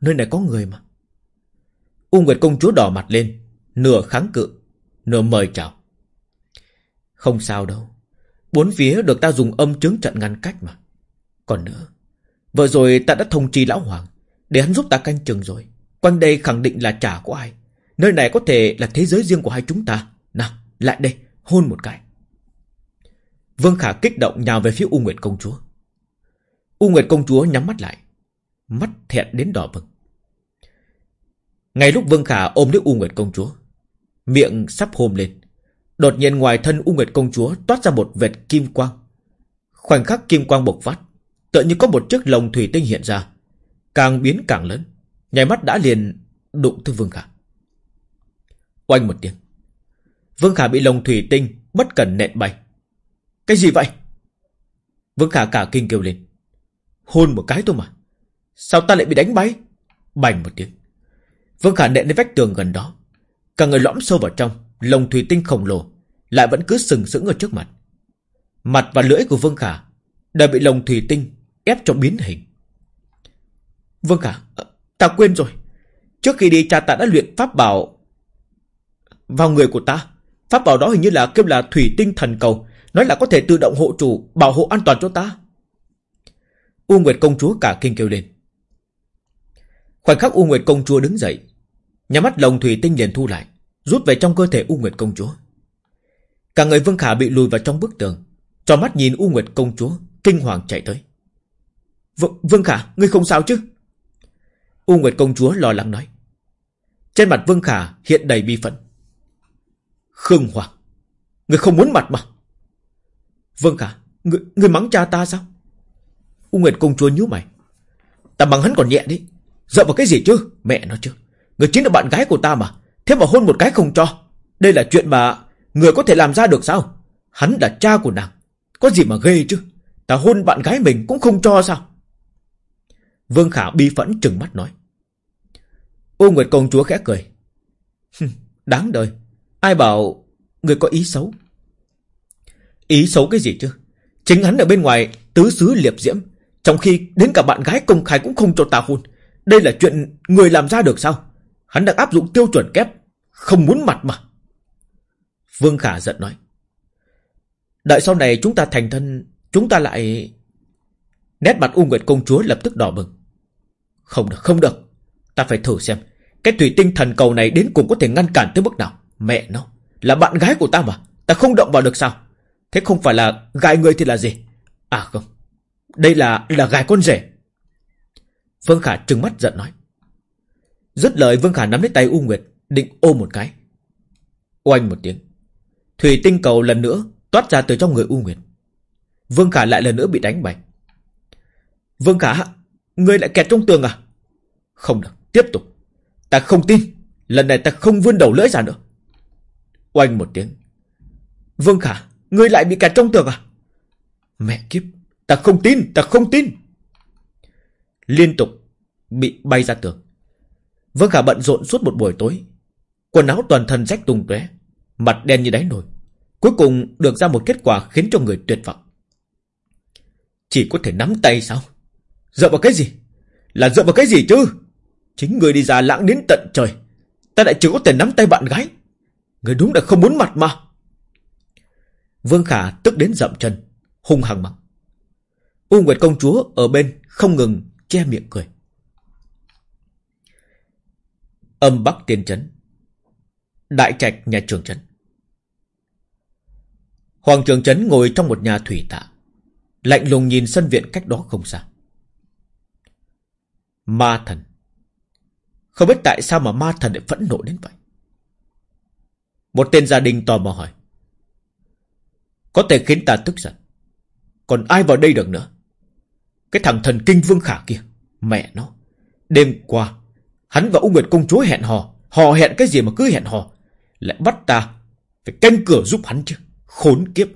Nơi này có người mà. U Nguyệt công chúa đỏ mặt lên, Nửa kháng cự, Nửa mời chào. Không sao đâu, Bốn phía được ta dùng âm chứng trận ngăn cách mà. Còn nữa, Vừa rồi ta đã thông trì lão hoàng, Để hắn giúp ta canh chừng rồi. Quanh đây khẳng định là trả của ai, Nơi này có thể là thế giới riêng của hai chúng ta. Nào, lại đây, hôn một cái. Vương Khả kích động nhào về phía U Nguyệt công chúa. U Nguyệt công chúa nhắm mắt lại, Mắt thẹn đến đỏ bừng ngay lúc Vương Khả ôm lấy U Nguyệt công chúa, miệng sắp hôn lên, đột nhiên ngoài thân U Nguyệt công chúa toát ra một vệt kim quang. Khoảnh khắc kim quang bộc phát, tựa như có một chiếc lồng thủy tinh hiện ra, càng biến càng lớn, nhảy mắt đã liền đụng tới Vương Khả. Oanh một tiếng, Vương Khả bị lồng thủy tinh bất cần nện bay. Cái gì vậy? Vương Khả cả kinh kêu lên. Hôn một cái thôi mà. Sao ta lại bị đánh bay? Bành một tiếng. Vương Khả nện đến vách tường gần đó. Cả người lõm sâu vào trong, lồng thủy tinh khổng lồ, lại vẫn cứ sừng sững ở trước mặt. Mặt và lưỡi của Vương Khả đã bị lồng thủy tinh ép cho biến hình. Vương Khả, ờ, ta quên rồi. Trước khi đi cha ta đã luyện pháp bảo vào người của ta. Pháp bảo đó hình như là kêu là thủy tinh thần cầu, nói là có thể tự động hộ chủ, bảo hộ an toàn cho ta. U Nguyệt công chúa cả kinh kêu lên. Khoảnh khắc U Nguyệt công chúa đứng dậy, Nhà mắt lồng thủy tinh liền thu lại Rút về trong cơ thể U Nguyệt công chúa. Cả người Vương Khả bị lùi vào trong bức tường Cho mắt nhìn U Nguyệt công chúa Kinh hoàng chạy tới. V Vương Khả, ngươi không sao chứ? U Nguyệt công chúa lo lắng nói. Trên mặt Vương Khả hiện đầy bi phẫn. Khương Hoàng Ngươi không muốn mặt mà. Vương Khả, ngươi, ngươi mắng cha ta sao? U Nguyệt công chúa nhíu mày. Ta mắng hắn còn nhẹ đi Dựa vào cái gì chứ? Mẹ nó chứ. Người chính là bạn gái của ta mà. Thế mà hôn một cái không cho. Đây là chuyện mà Người có thể làm ra được sao? Hắn là cha của nàng. Có gì mà ghê chứ? Ta hôn bạn gái mình cũng không cho sao? Vương Khả bi phẫn trừng mắt nói. Ô Nguyệt công chúa khẽ cười. Đáng đời. Ai bảo người có ý xấu? Ý xấu cái gì chứ? Chính hắn ở bên ngoài tứ xứ liệp diễm. Trong khi đến cả bạn gái công khai cũng không cho ta hôn. Đây là chuyện người làm ra được sao? Hắn đang áp dụng tiêu chuẩn kép, Không muốn mặt mà. Vương Khả giận nói, Đợi sau này chúng ta thành thân, Chúng ta lại Nét mặt U Nguyệt công chúa lập tức đỏ bừng. Không được không được. Ta phải thử xem, Cái thủy tinh thần cầu này đến cùng có thể ngăn cản tới mức nào? Mẹ nó, Là bạn gái của ta mà, Ta không động vào được sao? Thế không phải là gài người thì là gì? À không, Đây là là gài con rể. Vương Khả trừng mắt giận nói. Dứt lời Vương Khả nắm lấy tay U Nguyệt, định ôm một cái. Oanh một tiếng. Thủy tinh cầu lần nữa toát ra từ trong người U Nguyệt. Vương Khả lại lần nữa bị đánh bay. Vương Khả, ngươi lại kẹt trong tường à? Không được, tiếp tục. Ta không tin, lần này ta không vươn đầu lưỡi ra nữa. Oanh một tiếng. Vương Khả, ngươi lại bị kẹt trong tường à? Mẹ kiếp, ta không tin, ta không tin. Liên tục bị bay ra tường. Vương Khả bận rộn suốt một buổi tối. Quần áo toàn thân rách tung tóe, mặt đen như đáy nồi. Cuối cùng được ra một kết quả khiến cho người tuyệt vọng. Chỉ có thể nắm tay sao? Dựa vào cái gì? Là dựa vào cái gì chứ? Chính người đi ra lãng đến tận trời. Ta lại chỉ có thể nắm tay bạn gái. Người đúng là không muốn mặt mà. Vương Khả tức đến dậm chân, hung hăng mắng. U Nguyệt công chúa ở bên không ngừng che miệng cười. Âm Bắc Tiên Trấn. Đại trạch nhà trường trấn. Hoàng trường trấn ngồi trong một nhà thủy tạ, Lạnh lùng nhìn sân viện cách đó không xa. Ma thần. Không biết tại sao mà ma thần lại phẫn nộ đến vậy? Một tên gia đình tò mò hỏi. Có thể khiến ta tức giận. Còn ai vào đây được nữa? Cái thằng thần kinh vương khả kia, Mẹ nó, Đêm qua Hắn và U Nguyệt công chúa hẹn hò. Hò hẹn cái gì mà cứ hẹn hò? Lại bắt ta Phải canh cửa giúp hắn chứ, Khốn kiếp.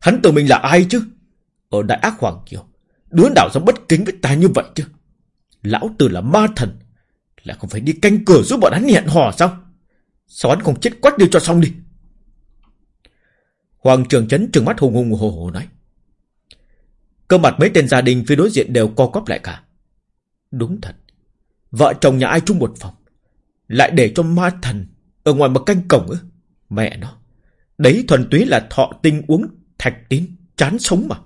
Hắn tự mình là ai chứ? Ở Đại Ác Hoàng Kiều, Đứa nào dám bất kính với ta như vậy chứ? Lão Tử là ma thần, Lại không phải đi canh cửa giúp bọn hắn hẹn hò sao? Sao hắn không chết quách đi cho xong đi? Hoàng trường chấn trừng mắt hùng hùng hồ hồ nói. Cơ mặt mấy tên gia đình phía đối diện đều co quắp lại cả. Đúng thật Vợ chồng nhà ai chung một phòng, Lại để cho ma thần Ở ngoài một canh cổng ư? Mẹ nó, Đấy thuần túy là thọ tinh uống thạch tín, Chán sống mà.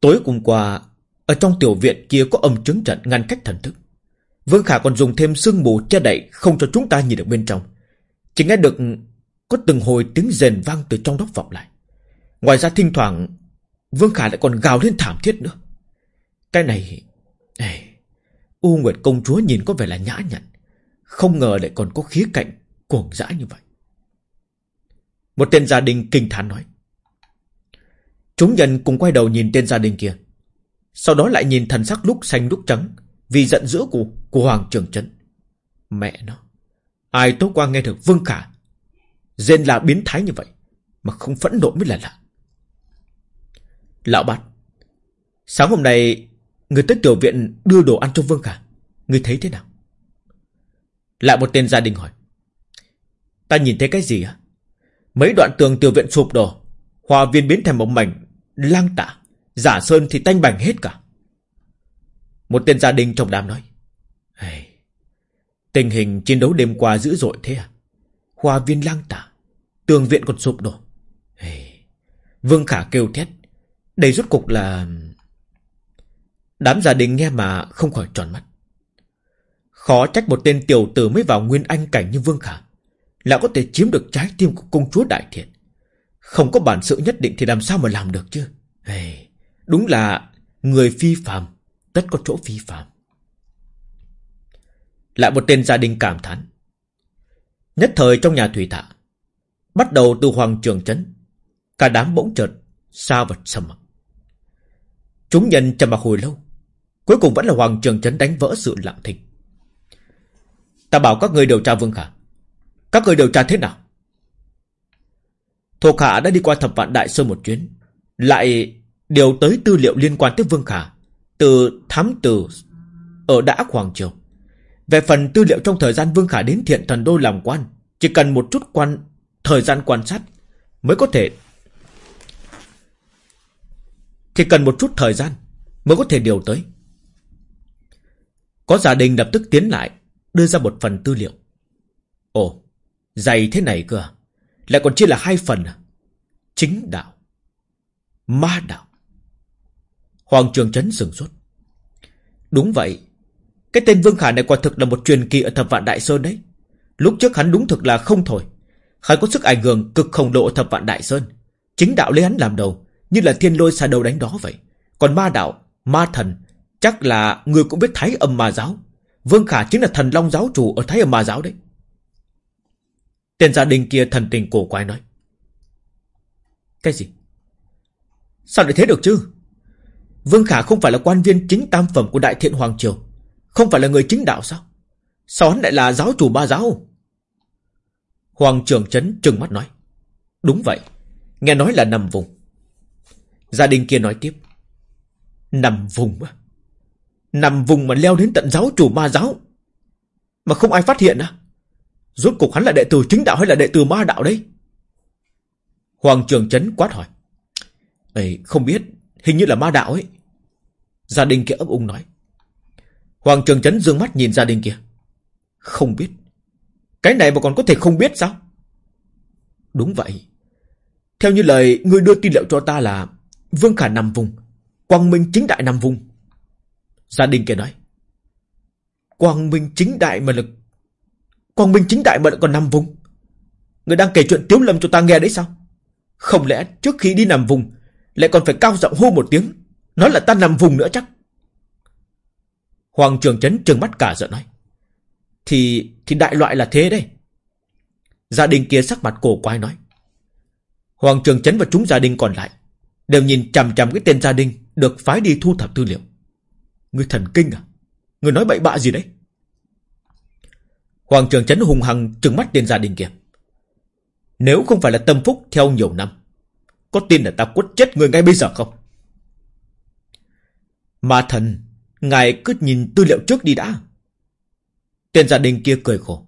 Tối hôm qua, Ở trong tiểu viện kia có âm chứng trận ngăn cách thần thức. Vương Khả còn dùng thêm sương mù che đậy Không cho chúng ta nhìn được bên trong. Chỉ nghe được Có từng hồi tiếng rền vang từ trong đó vọng lại. Ngoài ra thỉnh thoảng, Vương Khả lại còn gào lên thảm thiết nữa. Cái này Ê, U Nguyệt công chúa nhìn có vẻ là nhã nhặn. Không ngờ lại còn có khía cạnh Cuồng dã như vậy. Một tên gia đình kinh thán nói. Chúng nhân cùng quay đầu nhìn tên gia đình kia. Sau đó lại nhìn thần sắc lúc xanh lúc trắng Vì giận dữ của, của Hoàng Trường Trấn. Mẹ nó Ai tối qua nghe được Vương Khả Dên là biến thái như vậy Mà không phẫn nộ mới là lạ. Lão bát Sáng hôm nay Người tới tiểu viện đưa đồ ăn cho Vương Khả. Người thấy thế nào? Lại một tên gia đình hỏi. Ta nhìn thấy cái gì á? Mấy đoạn tường tiểu viện sụp đổ. Hòa viên biến thành một mảnh Lang tả. Giả sơn thì tanh bành hết cả. Một tên gia đình trong đám nói. Hey, Tình hình chiến đấu đêm qua dữ dội thế à? Hòa viên lang tả. Tường viện còn sụp đổ. Hey, Vương Khả kêu thét. Đây rốt cục là Đám gia đình nghe mà không khỏi tròn mắt. Khó trách một tên tiểu tử mới vào nguyên anh cảnh như Vương Khả. Lại có thể chiếm được trái tim của công chúa Đại Thiện. Không có bản sự nhất định thì làm sao mà làm được chứ. Hey, đúng là người phi phàm, tất có chỗ phi phàm. Lại một tên gia đình cảm thán. Nhất thời trong nhà thủy tạ, bắt đầu từ hoàng trường trấn, cả đám bỗng chợt xa vật sầm mặt. Chúng nhân trầm mặc hồi lâu, Cuối cùng vẫn là Hoàng Trường Trấn đánh vỡ sự lặng thinh. Ta bảo các người điều tra Vương Khả. Các người điều tra thế nào? Thuộc Hạ đã đi qua thập vạn Đại Sơn một chuyến. Lại điều tới tư liệu liên quan tới Vương Khả. Từ thám tử ở Đã Hoàng Triều. Về phần tư liệu trong thời gian Vương Khả đến thiện thần đô làm quan. Chỉ cần một chút quan, thời gian quan sát mới có thể thì cần một chút thời gian mới có thể điều tới. Có gia đình lập tức tiến lại, đưa ra một phần tư liệu. Ồ, dày thế này cơ? À? Lại còn chia là hai phần à? Chính đạo. Ma đạo. Hoàng Trường Trấn sừng sốt. Đúng vậy. Cái tên Vương Khả này quả thực là một truyền kỳ ở thập vạn Đại Sơn đấy. Lúc trước hắn đúng thực là không thôi. Hắn có sức ảnh hưởng cực khổng độ thập vạn Đại Sơn. Chính đạo lấy hắn làm đầu, như là thiên lôi xa đầu đánh đó vậy. Còn ma đạo, ma thần Chắc là người cũng biết Thái âm ma giáo. Vương Khả chính là thần long giáo chủ Ở Thái âm ma giáo đấy. Tên gia đình kia thần tình cổ quái nói. Cái gì? Sao lại thế được chứ? Vương Khả không phải là quan viên chính tam phẩm Của Đại Thiện Hoàng Triều. Không phải là người chính đạo sao? Sao hắn lại là giáo chủ ba giáo? Hoàng trưởng chấn trừng mắt nói. Đúng vậy. Nghe nói là nằm vùng. Gia đình kia nói tiếp. Nằm vùng á Nằm vùng mà leo đến tận giáo chủ ma giáo. Mà không ai phát hiện à? Rốt cuộc hắn là đệ tử chính đạo hay là đệ tử ma đạo đấy? Hoàng trường chấn quát hỏi. Ê, Không biết Hình như là ma đạo ấy. Gia đình kia ấp ung nói. Hoàng trường chấn dương mắt nhìn gia đình kia. Không biết. Cái này mà còn có thể không biết sao? Đúng vậy. Theo như lời người đưa tin liệu cho ta là Vương Khả nằm vùng Quang Minh chính đại nằm vùng. Gia đình kia nói, Quang Minh chính đại mà lực, Quang Minh chính đại mà lại còn nằm vùng. Người đang kể chuyện Tiếu Lâm cho ta nghe đấy sao? Không lẽ trước khi đi nằm vùng, Lại còn phải cao giọng hô một tiếng? Nói là ta nằm vùng nữa chắc. Hoàng trường chấn trừng mắt cả giận nói, Thì thì đại loại là thế đấy. Gia đình kia sắc mặt cổ quái nói, Hoàng trường chấn và chúng gia đình còn lại Đều nhìn chằm chằm cái tên gia đình Được phái đi thu thập tư liệu. Người thần kinh à? Người nói bậy bạ gì đấy? Hoàng trường chấn hùng hằng trừng mắt tên gia đình kia. Nếu không phải là tâm phúc theo nhiều năm, Có tin là ta quất chết người ngay bây giờ không? Mà thần, Ngài cứ nhìn tư liệu trước đi đã. Tên gia đình kia cười khổ.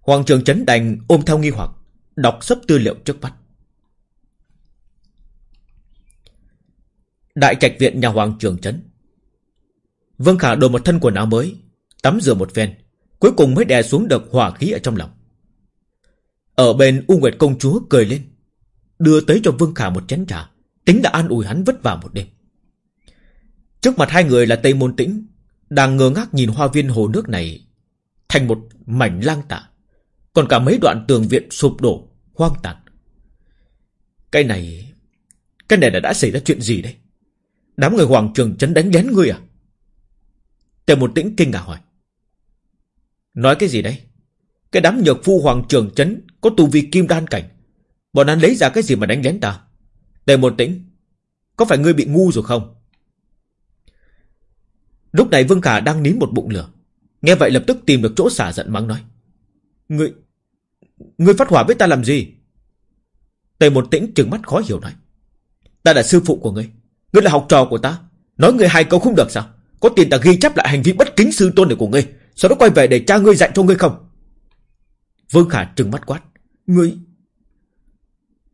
Hoàng trường chấn đành ôm theo nghi hoặc, Đọc sấp tư liệu trước mắt. Đại trạch viện nhà Hoàng trường chấn. Vương Khả đổi một thân quần áo mới, Tắm rửa một phen, Cuối cùng mới đè xuống được hỏa khí ở trong lòng. Ở bên U Nguyệt công chúa cười lên, Đưa tới cho Vương Khả một chén trà, Tính là an ủi hắn vất vả một đêm. Trước mặt hai người là Tây Môn Tĩnh, Đang ngơ ngác nhìn hoa viên hồ nước này Thành một mảnh lang tạ Còn cả mấy đoạn tường viện sụp đổ, Hoang tàn. Cái này Cái này đã đã xảy ra chuyện gì đây Đám người hoàng trường chấn đánh lén ngươi à? Tề một tĩnh kinh ngạc hỏi. Nói cái gì đấy? Cái đám nhược phu hoàng trường chấn Có tu vi kim đan cảnh. Bọn hắn lấy ra cái gì mà đánh lén ta? Tề một tĩnh, Có phải ngươi bị ngu rồi không? Lúc này Vương Khả đang nín một bụng lửa. Nghe vậy lập tức tìm được chỗ xả giận mắng nói. Ngươi Ngươi phát hỏa với ta làm gì? Tề một tĩnh trừng mắt khó hiểu nói. Ta là sư phụ của ngươi. Ngươi là học trò của ta. Nói ngươi hai câu không được sao? Có tiền ta ghi chép lại hành vi bất kính sư tôn này của ngươi, Sau đó quay về để cha ngươi dạy cho ngươi không? Vương Khả trừng mắt quát. Ngươi?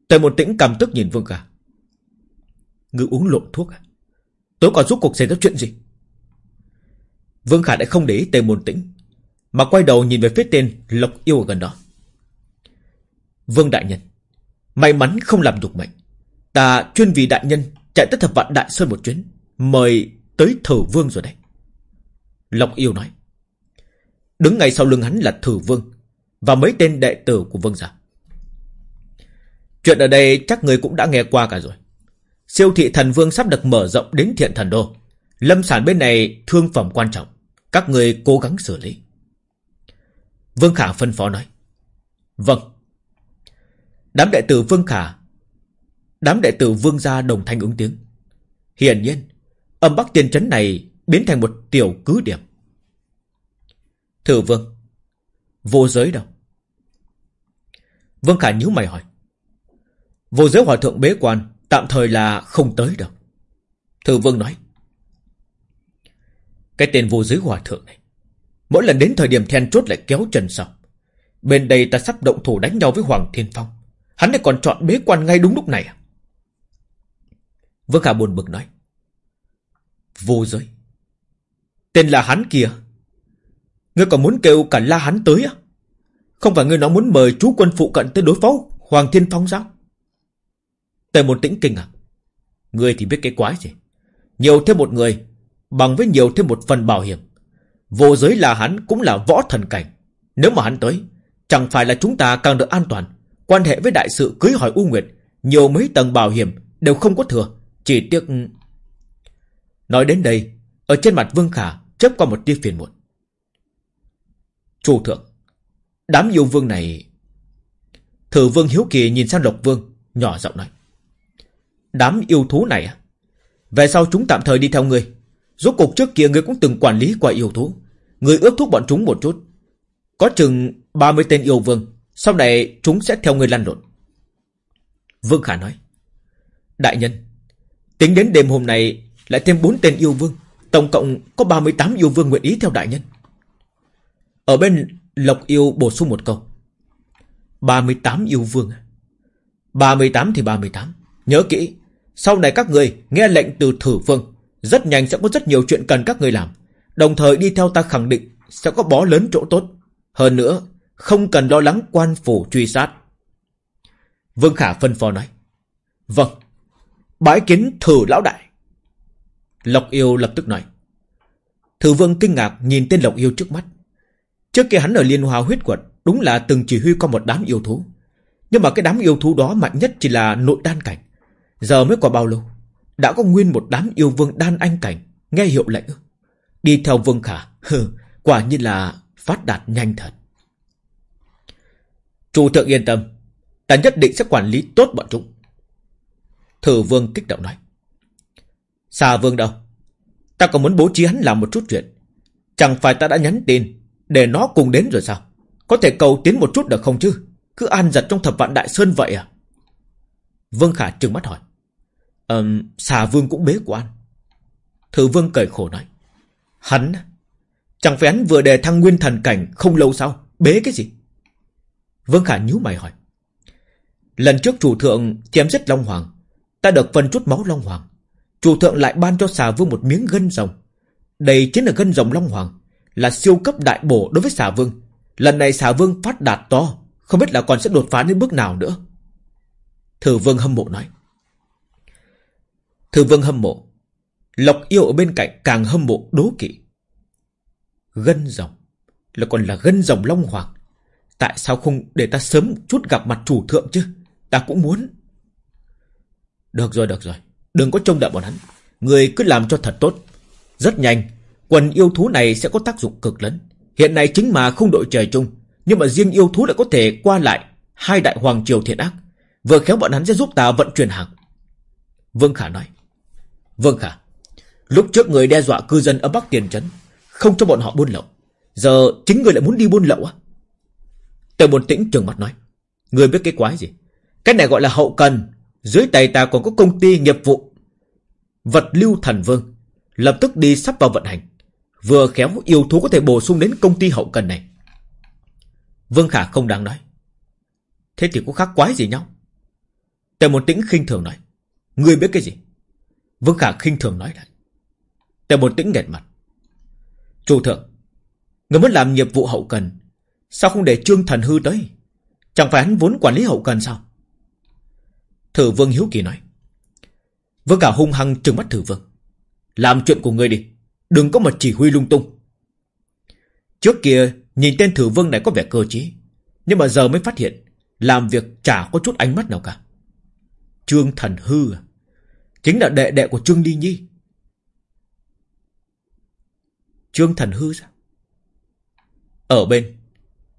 Tề một tĩnh cảm tức nhìn Vương Khả. Ngươi uống lộn thuốc à? Tối còn giúp cuộc xảy ra chuyện gì? Vương Khả đã không để ý Tề Môn Tĩnh, Mà quay đầu nhìn về phía tên Lộc Yêu ở gần đó. Vương Đại Nhân, May mắn không làm đục mệnh. Ta chuyên vì đại nhân chạy tới thập vạn đại sơn một chuyến, Mời tới thử vương rồi đấy Lộc Yêu nói Đứng ngay sau lưng hắn là thử vương Và mấy tên đệ tử của vương gia Chuyện ở đây chắc người cũng đã nghe qua cả rồi Siêu thị thần vương sắp được mở rộng đến thiện thần đô Lâm sản bên này thương phẩm quan trọng các người cố gắng xử lý. Vương Khả phân phó nói. Vâng. Đám đệ tử Vương Khả Đám đệ tử Vương gia đồng thanh ứng tiếng. Hiển nhiên, âm bắc tiên trấn này biến thành một tiểu cứ điểm. Thử Vương, vô giới đâu? Vương Khả nhíu mày hỏi. Vô giới hòa thượng bế quan, tạm thời là không tới đâu. Thử Vương nói. Cái tên vô giới hòa thượng này Mỗi lần đến thời điểm then chốt lại kéo chân sau Bên đây ta sắp động thủ đánh nhau với Hoàng Thiên Phong Hắn lại còn chọn bế quan ngay đúng lúc này à Vương Khả buồn bực nói Vô giới. Tên là hắn kia. Ngươi còn muốn kêu cả la hắn tới à Không phải ngươi nói muốn mời chú quân phụ cận tới đối phó Hoàng Thiên Phong sao? Tề một tĩnh kinh à? Ngươi thì biết cái quái gì? Nhiều thêm một người, Bằng với nhiều thêm một phần bảo hiểm. Vô giới là hắn cũng là võ thần cảnh. Nếu mà hắn tới, Chẳng phải là chúng ta càng được an toàn. Quan hệ với đại sự cưới hỏi U Nguyệt, Nhiều mấy tầng bảo hiểm đều không có thừa. Chỉ tiếc Nói đến đây Ở trên mặt Vương Khả chớp qua một tia phiền muộn. Chủ thượng, đám yêu vương này... Thử vương hiếu kỳ nhìn sang Lộc Vương, nhỏ giọng nói. Đám yêu thú này à? Về sau chúng tạm thời đi theo ngươi. Rốt cuộc trước kia ngươi cũng từng quản lý qua yêu thú. Ngươi ước thúc bọn chúng một chút. Có chừng 30 tên yêu vương. Sau này chúng sẽ theo ngươi lăn lộn. Vương Khả nói. Đại nhân, tính đến đêm hôm nay lại thêm 4 tên yêu vương. Tổng cộng có 38 yêu vương nguyện ý theo đại nhân. Ở bên Lộc Yêu bổ sung một câu. 38 yêu vương à? 38 thì 38. Nhớ kỹ, sau này các người nghe lệnh từ thử vương, rất nhanh sẽ có rất nhiều chuyện cần các người làm. Đồng thời đi theo ta khẳng định sẽ có bó lớn chỗ tốt. Hơn nữa, không cần lo lắng quan phủ truy sát. Vương Khả phân phó nói. Vâng, bái kiến thử lão đại. Lộc yêu lập tức nói. Thử vương kinh ngạc nhìn tên Lộc yêu trước mắt. Trước kia hắn ở Liên Hoa huyết quật đúng là từng chỉ huy qua một đám yêu thú. Nhưng mà cái đám yêu thú đó mạnh nhất chỉ là nội đan cảnh. Giờ mới qua bao lâu? Đã có nguyên một đám yêu vương đan anh cảnh nghe hiệu lệnh. Đi theo vương khả, hừ, quả nhiên là phát đạt nhanh thật. Chủ thượng yên tâm, ta nhất định sẽ quản lý tốt bọn chúng. Thử vương kích động nói. Xà vương đâu? Ta còn muốn bố trí hắn làm một chút chuyện. Chẳng phải ta đã nhắn tin để nó cùng đến rồi sao? Có thể cầu tiến một chút được không chứ? Cứ an giật trong thập vạn đại sơn vậy à? Vương Khả trừng mắt hỏi. Um, xà vương cũng bế quan. Thử vương cười khổ nói. Hắn, chẳng phải hắn vừa đề thăng nguyên thần cảnh không lâu sau Bế cái gì? Vương Khả nhíu mày hỏi. Lần trước chủ thượng chém giết Long Hoàng, ta được phân chút máu Long Hoàng. Chủ thượng lại ban cho xà vương một miếng gân rồng. Đây chính là gân rồng Long Hoàng, là siêu cấp đại bổ đối với xà vương. Lần này xà vương phát đạt to, không biết là còn sẽ đột phá đến bước nào nữa. Thử vương hâm mộ nói. Thử vương hâm mộ. Lộc yêu ở bên cạnh càng hâm mộ đố kỵ. Gân rồng. Là còn là gân rồng long hoàng. Tại sao không để ta sớm chút gặp mặt chủ thượng chứ? Ta cũng muốn. Được rồi, được rồi. Đừng có trông đợi bọn hắn. Người cứ làm cho thật tốt. Rất nhanh, quần yêu thú này sẽ có tác dụng cực lớn. Hiện nay chính mà không đội trời chung. Nhưng mà riêng yêu thú lại có thể qua lại hai đại hoàng triều thiện ác. Vừa khéo bọn hắn sẽ giúp ta vận chuyển hàng. Vương Khả nói. Vương Khả, lúc trước người đe dọa cư dân ở Bắc Tiền Trấn, không cho bọn họ buôn lậu. Giờ chính người lại muốn đi buôn lậu á? Tề Bồn Tĩnh trừng mặt nói. Người biết cái quái gì? Cái này gọi là hậu cần. Dưới tay ta còn có công ty nghiệp vụ. Vật lưu thần vương. Lập tức đi sắp vào vận hành. Vừa khéo yêu thú có thể bổ sung đến công ty hậu cần này. Vương Khả không đáng nói. Thế thì có khác quái gì nhau? Tề một tĩnh khinh thường nói. Ngươi biết cái gì? Vương Khả khinh thường nói lại. Tề một tĩnh nghẹt mặt. Chủ thượng, người muốn làm nhiệm vụ hậu cần. Sao không để Trương Thần Hư tới? Chẳng phải hắn vốn quản lý hậu cần sao? Thử Vương Hiếu Kỳ nói. Vương cả hung hăng trừng mắt Thử Vương. Làm chuyện của ngươi đi. Đừng có mà chỉ huy lung tung. Trước kia nhìn tên Thử Vương này có vẻ cơ trí. Nhưng mà giờ mới phát hiện làm việc chả có chút ánh mắt nào cả. Trương Thần Hư à? Chính là đệ đệ của Trương Ly Nhi. Trương Thần Hư sao? Ở bên,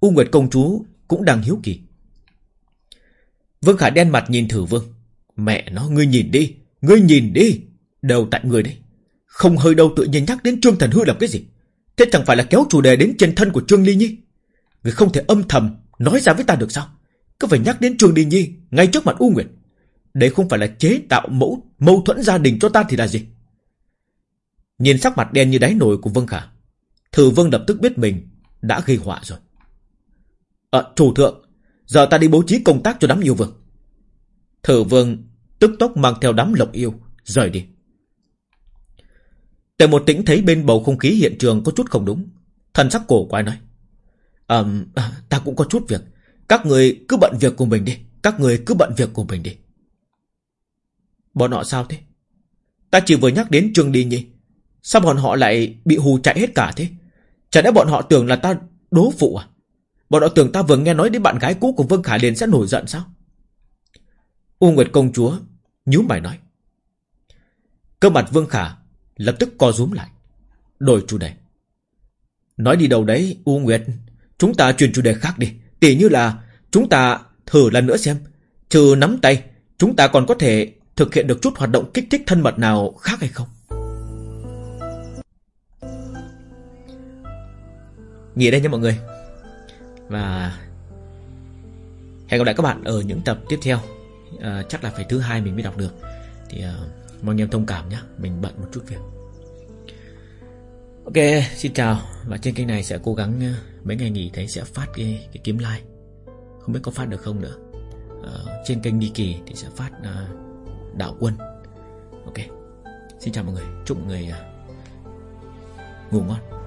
U Nguyệt Công Chúa cũng đang hiếu kỳ. Vương Khả đen mặt nhìn thử Vương. Mẹ nó, ngươi nhìn đi, ngươi nhìn đi. Đều tại người đấy. Không hơi đâu tự nhiên nhắc đến Trương Thần Hư làm cái gì. Thế chẳng phải là kéo chủ đề đến trên thân của Trương Ly Nhi. Người không thể âm thầm nói ra với ta được sao? Cứ phải nhắc đến Trương Ly Nhi ngay trước mặt U Nguyệt. Đấy không phải là chế tạo mẫu mâu thuẫn gia đình cho ta thì là gì? Nhìn sắc mặt đen như đáy nồi của Vương Khả. Thử Vương lập tức biết mình đã gây họa rồi. Ờ, chủ thượng, giờ ta đi bố trí công tác cho đám yêu vương. Thử Vương tức tốc mang theo đám lộc yêu, rời đi. Tề một tĩnh thấy bên bầu không khí hiện trường có chút không đúng. Thần sắc cổ quái nói. À, ta cũng có chút việc. Các người cứ bận việc của mình đi. Các người cứ bận việc của mình đi. Bọn họ sao thế? Ta chỉ vừa nhắc đến Trương Đi Nhi. Sao bọn họ lại bị hù chạy hết cả thế? Chả lẽ bọn họ tưởng là ta đố phụ à? Bọn họ tưởng ta vừa nghe nói đến bạn gái cũ của Vương Khả liền sẽ nổi giận sao? U Nguyệt công chúa nhíu mày nói. Cơ mặt Vương Khả lập tức co rúm lại. Đổi chủ đề Nói đi đâu đấy, U Nguyệt Chúng ta chuyển chủ đề khác đi Tỉ như là chúng ta thử lần nữa xem Trừ nắm tay, Chúng ta còn có thể thực hiện được chút hoạt động kích thích thân mật nào khác hay không Nghỉ đây nha mọi người và Hẹn gặp lại các bạn ở những tập tiếp theo. À, Chắc là phải thứ hai mình mới đọc được. Thì à, mong em thông cảm nhé Mình bận một chút việc. Ok xin chào. Và trên kênh này sẽ cố gắng à, Mấy ngày nghỉ thấy sẽ phát cái, cái kiếm like. Không biết có phát được không nữa. À, Trên kênh Đi Kỳ thì sẽ phát à, Đạo Quân. Ok. Xin chào mọi người. Chúc mọi người à, ngủ ngon.